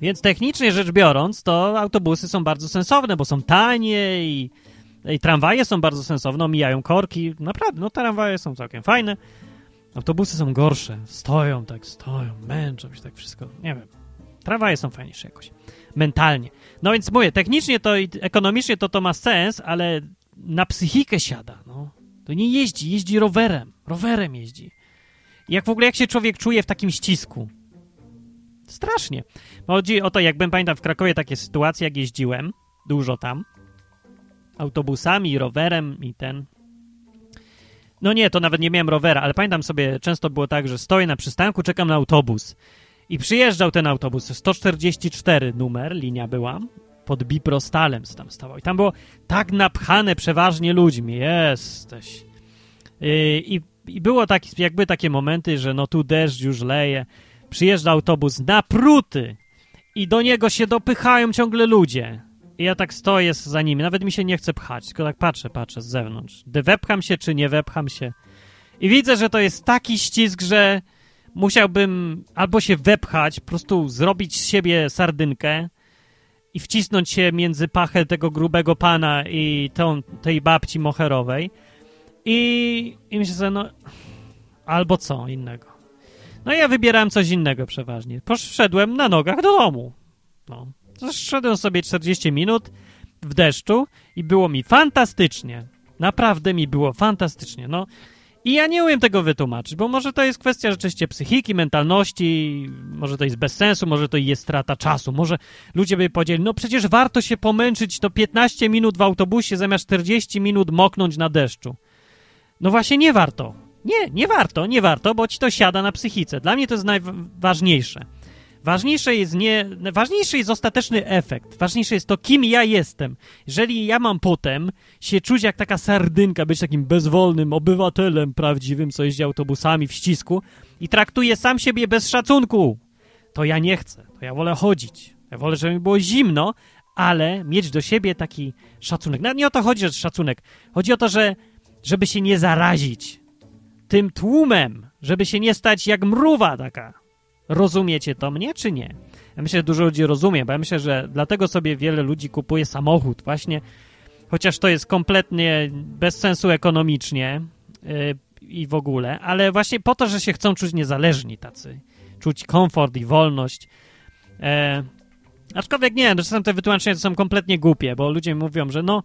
więc technicznie rzecz biorąc, to autobusy są bardzo sensowne, bo są tanie i, i tramwaje są bardzo sensowne, mijają korki. Naprawdę, no tramwaje są całkiem fajne. Autobusy są gorsze. Stoją tak, stoją, męczą się tak wszystko. Nie wiem. Tramwaje są fajniejsze jakoś. Mentalnie. No więc mówię, technicznie to i ekonomicznie to to ma sens, ale na psychikę siada, no. To nie jeździ, jeździ rowerem. Rowerem jeździ. Jak w ogóle, jak się człowiek czuje w takim ścisku? Strasznie. Chodzi o to, jakbym pamiętam w Krakowie takie sytuacje, jak jeździłem, dużo tam, autobusami, rowerem i ten. No nie, to nawet nie miałem rowera, ale pamiętam sobie, często było tak, że stoję na przystanku, czekam na autobus. I przyjeżdżał ten autobus, 144 numer, linia była, pod Biprostalem tam stawał. I tam było tak napchane przeważnie ludźmi. Jesteś. I i było tak, jakby takie momenty, że no tu deszcz już leje, przyjeżdża autobus napruty i do niego się dopychają ciągle ludzie. I ja tak stoję za nimi, nawet mi się nie chce pchać, tylko tak patrzę, patrzę z zewnątrz. Wepcham się czy nie wepcham się. I widzę, że to jest taki ścisk, że musiałbym albo się wepchać, po prostu zrobić z siebie sardynkę i wcisnąć się między pachę tego grubego pana i tą, tej babci moherowej. I, i myślę sobie, no albo co innego. No ja wybierałem coś innego przeważnie. Poszedłem na nogach do domu. No. Szedłem sobie 40 minut w deszczu i było mi fantastycznie. Naprawdę mi było fantastycznie. No, i ja nie umiem tego wytłumaczyć, bo może to jest kwestia rzeczywiście psychiki, mentalności, może to jest bez sensu, może to jest strata czasu, może ludzie by powiedzieli, no przecież warto się pomęczyć to 15 minut w autobusie zamiast 40 minut moknąć na deszczu. No właśnie nie warto. Nie, nie warto, nie warto, bo ci to siada na psychice. Dla mnie to jest najważniejsze. Ważniejsze jest nie, ważniejszy jest ostateczny efekt. Ważniejsze jest to, kim ja jestem. Jeżeli ja mam potem się czuć jak taka sardynka, być takim bezwolnym obywatelem prawdziwym, co jeździ autobusami w ścisku i traktuje sam siebie bez szacunku, to ja nie chcę. To ja wolę chodzić. Ja wolę, żeby mi było zimno, ale mieć do siebie taki szacunek. Nawet nie o to chodzi, że szacunek. Chodzi o to, że żeby się nie zarazić tym tłumem, żeby się nie stać jak mruwa taka Rozumiecie to mnie, czy nie? Ja myślę, że dużo ludzi rozumie, bo ja myślę, że dlatego sobie wiele ludzi kupuje samochód właśnie, chociaż to jest kompletnie bez sensu ekonomicznie yy, i w ogóle, ale właśnie po to, że się chcą czuć niezależni tacy, czuć komfort i wolność. E, aczkolwiek nie, no czasem te wytłumaczenia to są kompletnie głupie, bo ludzie mówią, że no,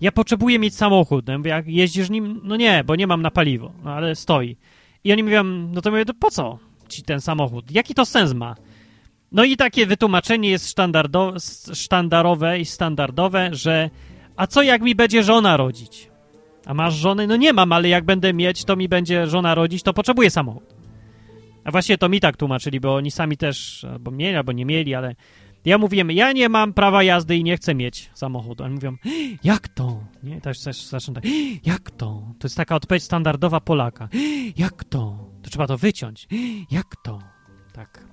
ja potrzebuję mieć samochód. No, mówię, jak jeździsz nim? No nie, bo nie mam na paliwo, no ale stoi. I oni mówią, no to mówię, to po co? Ci ten samochód. Jaki to sens ma? No i takie wytłumaczenie jest sztandarowe i standardowe, że a co jak mi będzie żona rodzić? A masz żonę? No nie mam, ale jak będę mieć, to mi będzie żona rodzić, to potrzebuję samochód. A właśnie to mi tak tłumaczyli, bo oni sami też albo mieli, albo nie mieli, ale ja mówiłem, ja nie mam prawa jazdy i nie chcę mieć samochodu. Oni mówią, jak to? Nie, też, też zaczną tak, jak to? To jest taka odpowiedź standardowa Polaka. Jak to? To trzeba to wyciąć. Jak to? Tak.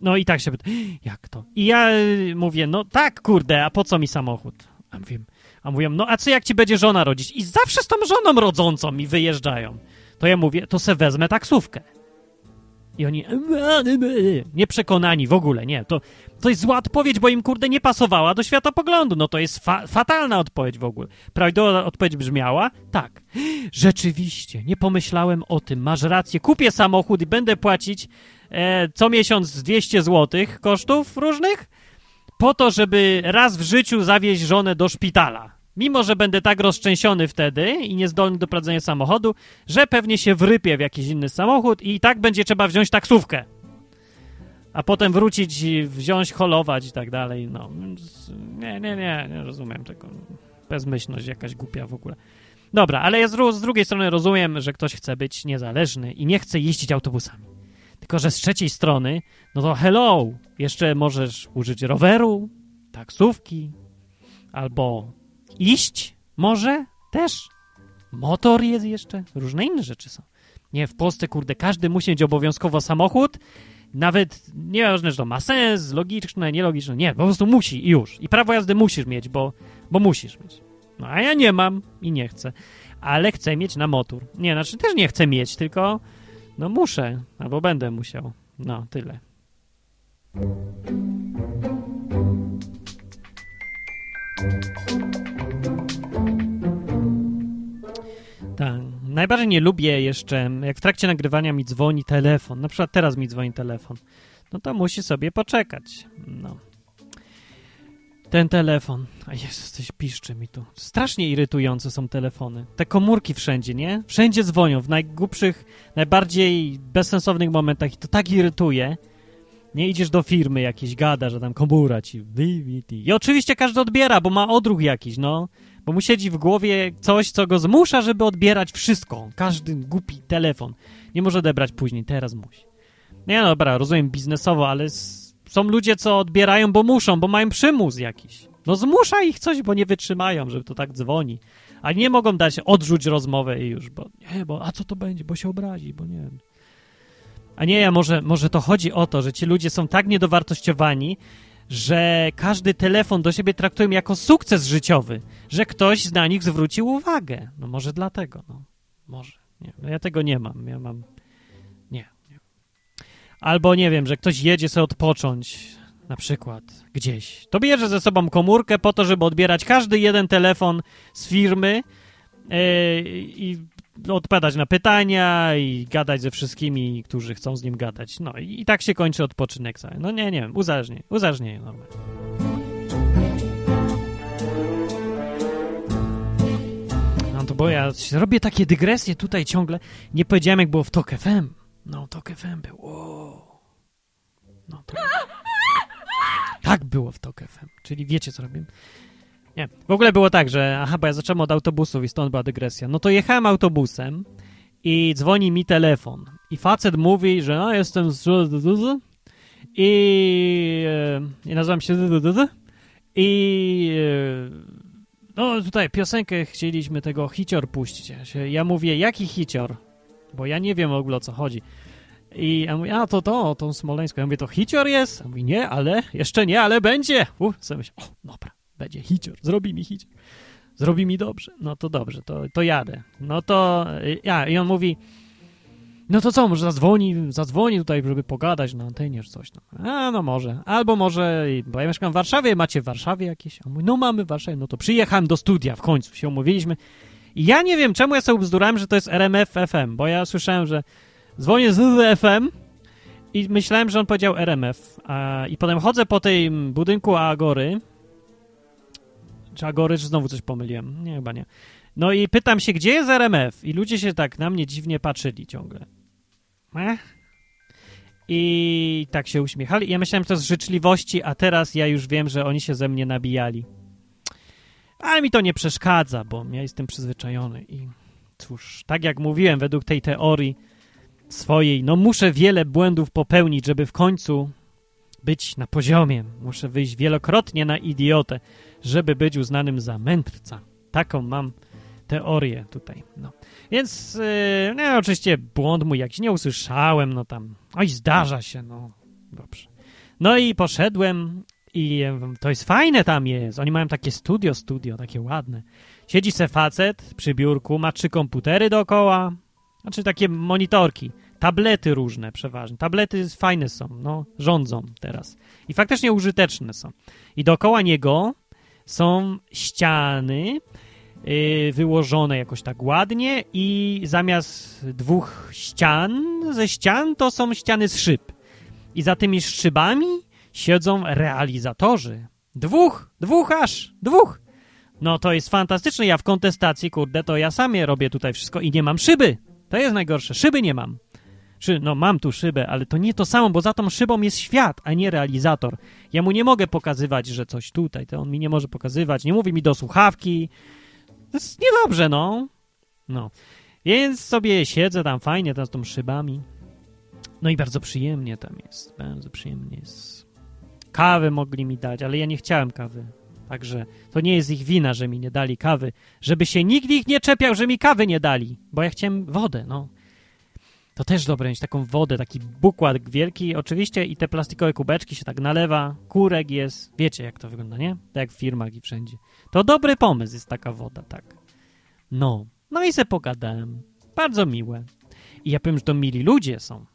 No i tak się pyta, jak to? I ja y, mówię, no tak, kurde, a po co mi samochód? A mówię, a mówią, no a co jak ci będzie żona rodzić? I zawsze z tą żoną rodzącą mi wyjeżdżają. To ja mówię, to se wezmę taksówkę. I oni nieprzekonani w ogóle, nie. To, to jest zła odpowiedź, bo im, kurde, nie pasowała do światopoglądu. No to jest fa fatalna odpowiedź w ogóle. Prawidłowa odpowiedź brzmiała, tak, rzeczywiście, nie pomyślałem o tym, masz rację, kupię samochód i będę płacić e, co miesiąc 200 zł kosztów różnych, po to, żeby raz w życiu zawieźć żonę do szpitala. Mimo, że będę tak rozczęsiony wtedy i niezdolny do prowadzenia samochodu, że pewnie się wrypię w jakiś inny samochód i tak będzie trzeba wziąć taksówkę. A potem wrócić, wziąć, holować i tak dalej. No, nie, nie, nie, nie rozumiem tego. Bezmyślność jakaś głupia w ogóle. Dobra, ale ja z, z drugiej strony rozumiem, że ktoś chce być niezależny i nie chce jeździć autobusami. Tylko, że z trzeciej strony, no to hello, jeszcze możesz użyć roweru, taksówki, albo iść może też. Motor jest jeszcze, różne inne rzeczy są. Nie, w Polsce, kurde, każdy musi mieć obowiązkowo samochód, nawet nieważne, że to ma sens, logiczne, nielogiczne, nie, po prostu musi i już. I prawo jazdy musisz mieć, bo, bo musisz mieć. No a ja nie mam i nie chcę, ale chcę mieć na motor. Nie, znaczy też nie chcę mieć, tylko no muszę, albo będę musiał. No, tyle. Najbardziej nie lubię jeszcze, jak w trakcie nagrywania mi dzwoni telefon. Na przykład teraz mi dzwoni telefon. No to musi sobie poczekać. No. Ten telefon. A Jezus, coś piszczy mi tu. Strasznie irytujące są telefony. Te komórki wszędzie, nie? Wszędzie dzwonią, w najgłupszych, najbardziej bezsensownych momentach i to tak irytuje. Nie idziesz do firmy jakiejś, gada, że tam komura ci. I oczywiście każdy odbiera, bo ma odruch jakiś, no. Bo mu siedzi w głowie coś, co go zmusza, żeby odbierać wszystko. Każdy głupi telefon. Nie może odebrać później, teraz musi. Nie, no dobra, rozumiem biznesowo, ale są ludzie, co odbierają, bo muszą, bo mają przymus jakiś. No zmusza ich coś, bo nie wytrzymają, żeby to tak dzwoni. A nie mogą dać odrzuć rozmowę i już, bo nie, bo a co to będzie, bo się obrazi, bo nie wiem. A nie, a może, może to chodzi o to, że ci ludzie są tak niedowartościowani, że każdy telefon do siebie traktują jako sukces życiowy, że ktoś na nich zwrócił uwagę. No może dlatego, no. Może. Nie. No ja tego nie mam. Ja mam... Nie, nie. Albo nie wiem, że ktoś jedzie sobie odpocząć na przykład gdzieś. To bierze ze sobą komórkę po to, żeby odbierać każdy jeden telefon z firmy yy, i odpowiadać na pytania i gadać ze wszystkimi, którzy chcą z nim gadać. No i, i tak się kończy odpoczynek cały. No nie, nie wiem, uzależnienie, uzależnienie normalnie. No to bo ja robię takie dygresje tutaj ciągle. Nie powiedziałem, jak było w TOK FM. No, TOK FM był. Wow. No to... Tak było w TOK FM. Czyli wiecie, co robię? Nie. W ogóle było tak, że aha, bo ja zacząłem od autobusów i stąd była dygresja. No to jechałem autobusem i dzwoni mi telefon. I facet mówi, że no jestem z... I, e, i nazywam się i e, no tutaj piosenkę chcieliśmy tego hicior puścić. Ja, ja mówię, jaki hicior? Bo ja nie wiem w ogóle o co chodzi. I ja mówię, a to to, tą smoleńską. Ja mówię, to hicior jest? A mówi, nie, ale, jeszcze nie, ale będzie. U, sobie myślę, o, dobra, będzie hicior, zrobi mi hicior. Zrobi mi dobrze. No to dobrze, to, to jadę. No to, ja, i on mówi, no to co, może zadzwoni, zadzwoni tutaj, żeby pogadać na antenie czy coś. No. A, no może. Albo może, bo ja mieszkam w Warszawie, macie w Warszawie jakieś? A mówi, no mamy w Warszawie. No to przyjechałem do studia, w końcu się umówiliśmy. I ja nie wiem, czemu ja sobie bzdurałem, że to jest RMF FM, bo ja słyszałem, że dzwonię z FM i myślałem, że on powiedział RMF. A, I potem chodzę po tym budynku Agory. Czy Agory, czy znowu coś pomyliłem? Nie, chyba nie. No i pytam się, gdzie jest RMF? I ludzie się tak na mnie dziwnie patrzyli ciągle. Ech. I tak się uśmiechali. Ja myślałem, że to z życzliwości, a teraz ja już wiem, że oni się ze mnie nabijali. Ale mi to nie przeszkadza, bo ja jestem przyzwyczajony i cóż, tak jak mówiłem, według tej teorii swojej, no muszę wiele błędów popełnić, żeby w końcu być na poziomie. Muszę wyjść wielokrotnie na idiotę, żeby być uznanym za mędrca. Taką mam teorię tutaj. No. Więc yy, no, oczywiście błąd mój jakiś nie usłyszałem, no tam, oj zdarza się, no dobrze. No i poszedłem i to jest fajne tam jest. Oni mają takie studio, studio, takie ładne. Siedzi se facet przy biurku, ma trzy komputery dookoła, znaczy takie monitorki, tablety różne przeważnie. Tablety fajne są, no, rządzą teraz. I faktycznie użyteczne są. I dookoła niego są ściany, Y, wyłożone jakoś tak ładnie i zamiast dwóch ścian, ze ścian to są ściany z szyb. I za tymi szybami siedzą realizatorzy. Dwóch, dwóch aż, dwóch. No to jest fantastyczne. Ja w kontestacji, kurde, to ja sam robię tutaj wszystko i nie mam szyby. To jest najgorsze. Szyby nie mam. Czy, no mam tu szybę, ale to nie to samo, bo za tą szybą jest świat, a nie realizator. Ja mu nie mogę pokazywać, że coś tutaj, to on mi nie może pokazywać, nie mówi mi do słuchawki, to jest niedobrze, no. No. Więc sobie siedzę tam fajnie, tam z tą szybami. No i bardzo przyjemnie tam jest. Bardzo przyjemnie jest. Kawę mogli mi dać, ale ja nie chciałem kawy. Także to nie jest ich wina, że mi nie dali kawy. Żeby się nikt ich nie czepiał, że mi kawy nie dali. Bo ja chciałem wodę, no. To też dobre mieć taką wodę, taki bukład wielki oczywiście i te plastikowe kubeczki się tak nalewa, kurek jest, wiecie jak to wygląda, nie? Tak jak w firmach i wszędzie. To dobry pomysł jest taka woda, tak. No, no i se pogadałem. Bardzo miłe. I ja powiem, że to mili ludzie są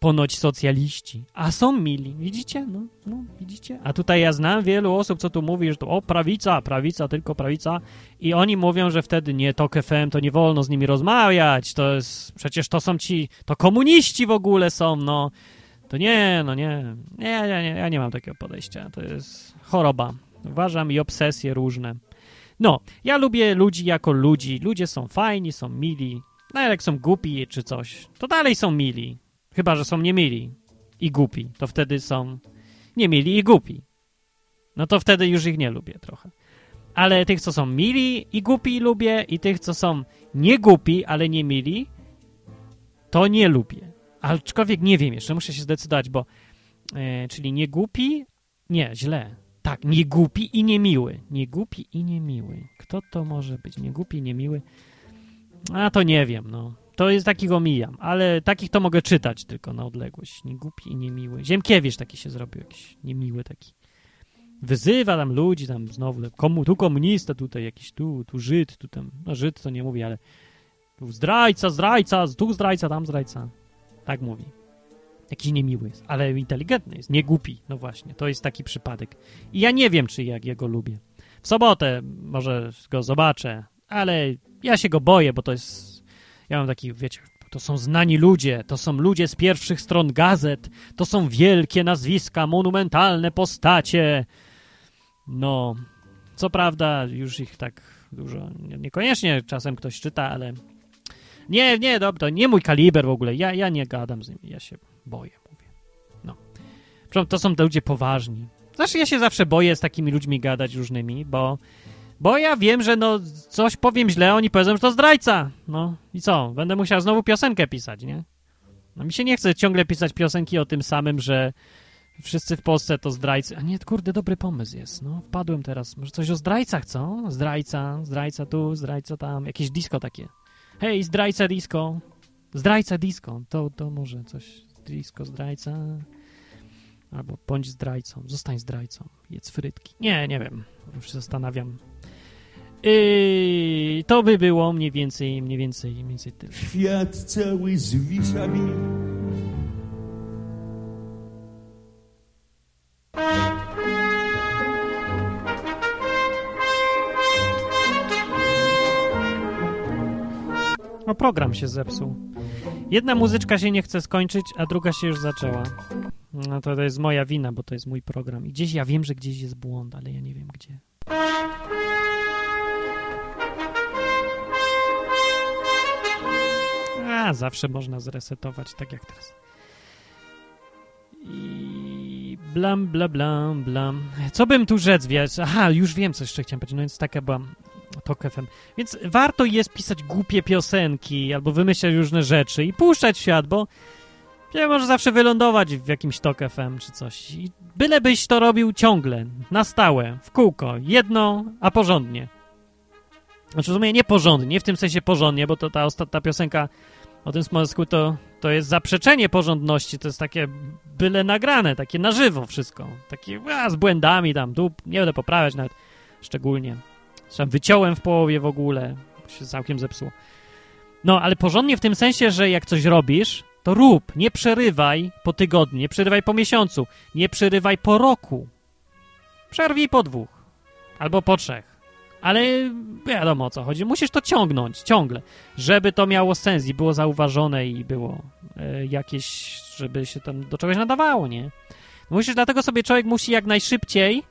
ponoć socjaliści. A są mili, widzicie? No, no, widzicie? A tutaj ja znam wielu osób, co tu mówi, że to o, prawica, prawica, tylko prawica. I oni mówią, że wtedy nie, to KFM, to nie wolno z nimi rozmawiać, to jest, przecież to są ci, to komuniści w ogóle są, no. To nie, no nie, nie, nie, nie ja nie mam takiego podejścia, to jest choroba. Uważam i obsesje różne. No, ja lubię ludzi jako ludzi. Ludzie są fajni, są mili. No jak są głupi czy coś, to dalej są mili. Chyba, że są niemili i głupi. To wtedy są niemili i głupi. No to wtedy już ich nie lubię trochę. Ale tych, co są mili i głupi lubię i tych, co są nie głupi, ale nie mili, to nie lubię. Aczkolwiek nie wiem jeszcze, muszę się zdecydować, bo... E, czyli nie głupi? Nie, źle. Tak, nie głupi i niemiły. Nie głupi i niemiły. Kto to może być? Nie głupi i niemiły? A to nie wiem, no. To jest takiego mijam, ale takich to mogę czytać tylko na odległość. Nie głupi i niemiły. Ziemkiewicz taki się zrobił, jakiś niemiły taki. Wyzywa tam ludzi, tam znowu, komu, tu komunista, tutaj jakiś, tu, tu Żyd, tu tam, no Żyd to nie mówi, ale tu zdrajca, zdrajca, tu zdrajca, tam zdrajca. Tak mówi. Jakiś niemiły jest, ale inteligentny jest, nie głupi. No właśnie, to jest taki przypadek. I ja nie wiem, czy jak jego lubię. W sobotę może go zobaczę, ale ja się go boję, bo to jest... Ja mam taki, wiecie, to są znani ludzie, to są ludzie z pierwszych stron gazet, to są wielkie nazwiska, monumentalne postacie. No, co prawda już ich tak dużo, niekoniecznie czasem ktoś czyta, ale nie, nie, dobra, to nie mój kaliber w ogóle. Ja, ja nie gadam z nimi, ja się boję, mówię. No. To są ludzie poważni. Znaczy, ja się zawsze boję z takimi ludźmi gadać różnymi, bo, bo ja wiem, że no coś powiem źle, oni powiedzą, że to zdrajca. No i co? Będę musiał znowu piosenkę pisać, nie? No mi się nie chce ciągle pisać piosenki o tym samym, że wszyscy w Polsce to zdrajcy. A nie, kurde, dobry pomysł jest. No, wpadłem teraz. Może coś o zdrajcach, co? Zdrajca, zdrajca tu, zdrajca tam. Jakieś disco takie. Hej, zdrajca disco. Zdrajca disco. To, to może coś. Disco, zdrajca. Albo bądź zdrajcą. Zostań zdrajcą. Jedz frytki. Nie, nie wiem. Już się zastanawiam. Yy, to by było mniej więcej, mniej więcej, mniej więcej tyle. Świat cały zwisa mi. No program się zepsuł. Jedna muzyczka się nie chce skończyć, a druga się już zaczęła. No to, to jest moja wina, bo to jest mój program. I gdzieś ja wiem, że gdzieś jest błąd, ale ja nie wiem gdzie. Zawsze można zresetować, tak jak teraz. I blam, bla, blam, blam. Co bym tu rzec, wiesz? Aha, już wiem, co jeszcze chciałem powiedzieć. No więc taka była Tok FM. Więc warto jest pisać głupie piosenki albo wymyślać różne rzeczy i puszczać w świat, bo może zawsze wylądować w jakimś Tok FM czy coś. I bylebyś to robił ciągle, na stałe, w kółko, jedno, a porządnie. Znaczy, rozumiem, nie porządnie, nie w tym sensie porządnie, bo to ta ostatnia piosenka o tym smolsku to, to jest zaprzeczenie porządności, to jest takie byle nagrane, takie na żywo wszystko. Takie a, z błędami tam, tu nie będę poprawiać nawet szczególnie. Zresztą wyciąłem w połowie w ogóle, się całkiem zepsuło. No, ale porządnie w tym sensie, że jak coś robisz, to rób, nie przerywaj po tygodniu, nie przerywaj po miesiącu, nie przerywaj po roku. Przerwij po dwóch, albo po trzech. Ale wiadomo o co chodzi. Musisz to ciągnąć, ciągle, żeby to miało sens i było zauważone i było e, jakieś, żeby się tam do czegoś nadawało, nie? Musisz, dlatego sobie człowiek musi jak najszybciej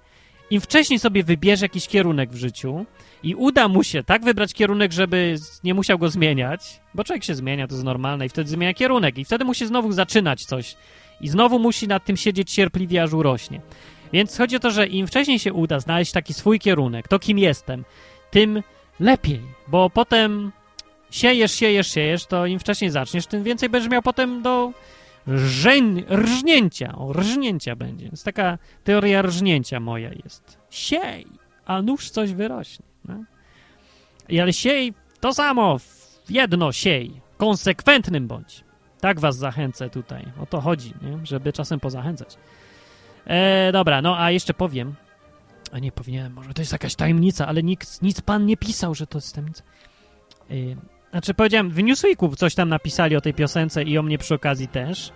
im wcześniej sobie wybierze jakiś kierunek w życiu i uda mu się tak wybrać kierunek, żeby nie musiał go zmieniać, bo człowiek się zmienia, to jest normalne i wtedy zmienia kierunek i wtedy musi znowu zaczynać coś i znowu musi nad tym siedzieć cierpliwie, aż urośnie. Więc chodzi o to, że im wcześniej się uda znaleźć taki swój kierunek, to kim jestem, tym lepiej, bo potem siejesz, siejesz, siejesz, to im wcześniej zaczniesz, tym więcej będziesz miał potem do rżnięcia, o, rżnięcia będzie. Jest taka teoria rżnięcia moja jest. Siej, a nuż coś wyrośnie. No? Ale siej to samo, jedno siej, konsekwentnym bądź. Tak was zachęcę tutaj. O to chodzi, nie? żeby czasem pozachęcać. E, dobra, no a jeszcze powiem. A nie powinienem, może to jest jakaś tajemnica, ale nikt, nic pan nie pisał, że to jest tajemnica. E, znaczy powiedziałem, w Newsweeku coś tam napisali o tej piosence i o mnie przy okazji też.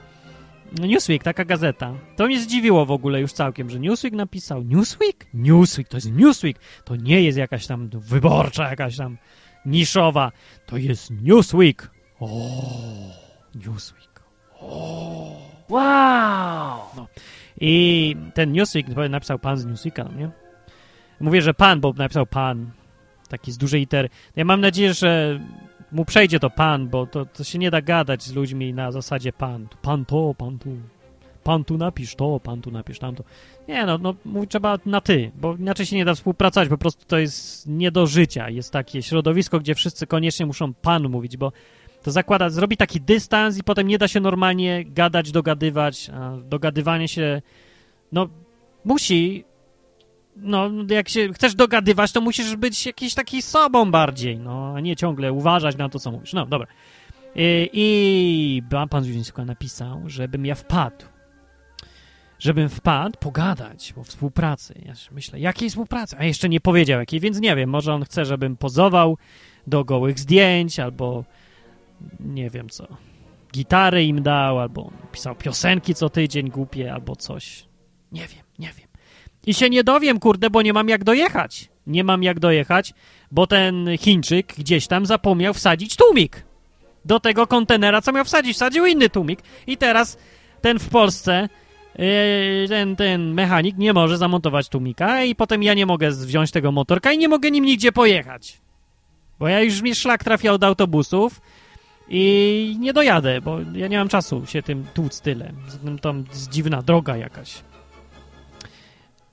Newsweek, taka gazeta. To mnie zdziwiło w ogóle już całkiem, że Newsweek napisał. Newsweek? Newsweek, to jest Newsweek. To nie jest jakaś tam wyborcza, jakaś tam niszowa. To jest Newsweek. O, Newsweek. O, wow! No. I ten Newsweek, napisał pan z Newsweeka, nie? Mówię, że pan, bo napisał pan, taki z dużej litery. Ja mam nadzieję, że mu przejdzie to pan, bo to, to się nie da gadać z ludźmi na zasadzie pan. Pan to, pan tu. Pan tu napisz to, pan tu napisz tamto. Nie no, no trzeba na ty, bo inaczej się nie da współpracować, po prostu to jest nie do życia. Jest takie środowisko, gdzie wszyscy koniecznie muszą pan mówić, bo to zakłada, zrobi taki dystans i potem nie da się normalnie gadać, dogadywać, a dogadywanie się, no musi no, jak się chcesz dogadywać, to musisz być jakiś taki sobą bardziej, no, a nie ciągle uważać na to, co mówisz. No, dobra. I, i pan Zuzińska napisał, żebym ja wpadł. Żebym wpadł pogadać o współpracy. Ja myślę, jakiej współpracy? A jeszcze nie powiedział jakiej, więc nie wiem. Może on chce, żebym pozował do gołych zdjęć, albo nie wiem co. Gitary im dał, albo pisał piosenki co tydzień głupie, albo coś. Nie wiem, nie wiem. I się nie dowiem, kurde, bo nie mam jak dojechać. Nie mam jak dojechać, bo ten Chińczyk gdzieś tam zapomniał wsadzić tłumik do tego kontenera, co miał wsadzić. Wsadził inny tłumik i teraz ten w Polsce, yy, ten, ten mechanik nie może zamontować tłumika i potem ja nie mogę wziąć tego motorka i nie mogę nim nigdzie pojechać. Bo ja już mi szlak trafia od autobusów i nie dojadę, bo ja nie mam czasu się tym tłuc tyle. To jest dziwna droga jakaś.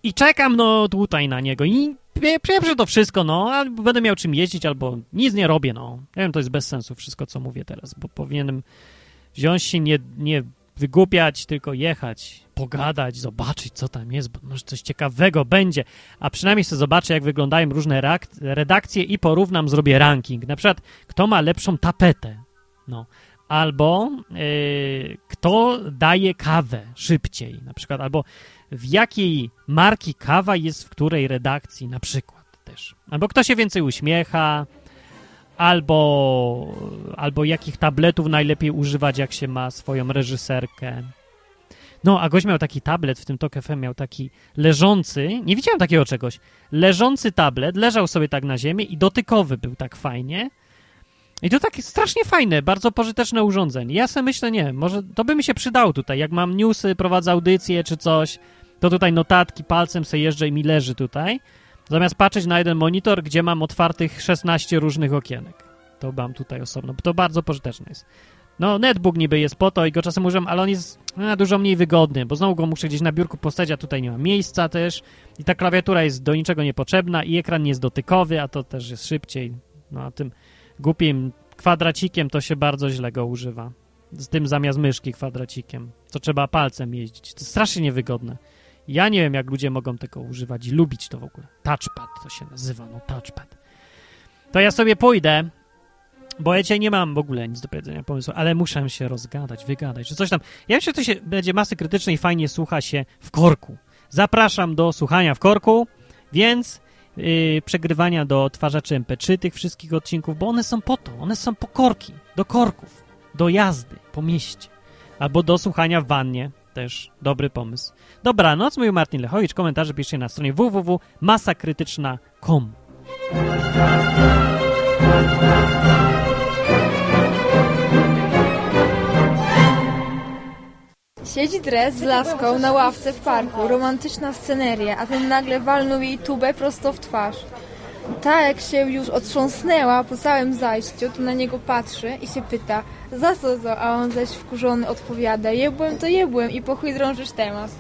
I czekam no tutaj na niego i pieprzę to wszystko, no, albo będę miał czym jeździć, albo nic nie robię, no. Ja wiem, to jest bez sensu wszystko, co mówię teraz, bo powinienem wziąć się, nie, nie wygłupiać, tylko jechać, pogadać, zobaczyć, co tam jest, bo może coś ciekawego będzie, a przynajmniej sobie zobaczę, jak wyglądają różne redakcje i porównam, zrobię ranking. Na przykład, kto ma lepszą tapetę, no, albo yy, kto daje kawę szybciej, na przykład, albo w jakiej marki kawa jest w której redakcji na przykład też. Albo kto się więcej uśmiecha, albo, albo jakich tabletów najlepiej używać, jak się ma swoją reżyserkę. No, a gość miał taki tablet, w tym Tok FM miał taki leżący, nie widziałem takiego czegoś, leżący tablet, leżał sobie tak na ziemi i dotykowy był tak fajnie. I to takie strasznie fajne, bardzo pożyteczne urządzenie. Ja sobie myślę, nie, może to by mi się przydało tutaj, jak mam newsy, prowadzę audycje czy coś, to tutaj notatki palcem sobie jeżdżę i mi leży tutaj, zamiast patrzeć na jeden monitor, gdzie mam otwartych 16 różnych okienek. To mam tutaj osobno, bo to bardzo pożyteczne jest. No, netbook niby jest po to i go czasem używam, ale on jest no, dużo mniej wygodny, bo znowu go muszę gdzieś na biurku postawić, a tutaj nie ma miejsca też i ta klawiatura jest do niczego niepotrzebna i ekran nie jest dotykowy, a to też jest szybciej. No, a tym głupim kwadracikiem to się bardzo źle go używa. Z tym zamiast myszki kwadracikiem, co trzeba palcem jeździć. To strasznie niewygodne. Ja nie wiem, jak ludzie mogą tego używać i lubić to w ogóle. Touchpad to się nazywa, no touchpad. To ja sobie pójdę, bo ja dzisiaj nie mam w ogóle nic do powiedzenia pomysłu, ale muszę się rozgadać, wygadać, czy coś tam. Ja myślę, że to się będzie masy krytycznej fajnie słucha się w korku. Zapraszam do słuchania w korku, więc yy, przegrywania do odtwarzaczy MP3 tych wszystkich odcinków, bo one są po to, one są po korki, do korków, do jazdy po mieście, albo do słuchania w wannie, też dobry pomysł. Dobranoc, mówił Martin Lechowicz. Komentarze piszcie na stronie www.masakrytyczna.com Siedzi dres z laską na ławce w parku, romantyczna sceneria, a ten nagle walnął jej tubę prosto w twarz. Ta jak się już otrząsnęła po całym zajściu, to na niego patrzy i się pyta, za co to? A on zaś wkurzony odpowiada, jebłem to jebłem i po chuj drążysz temat.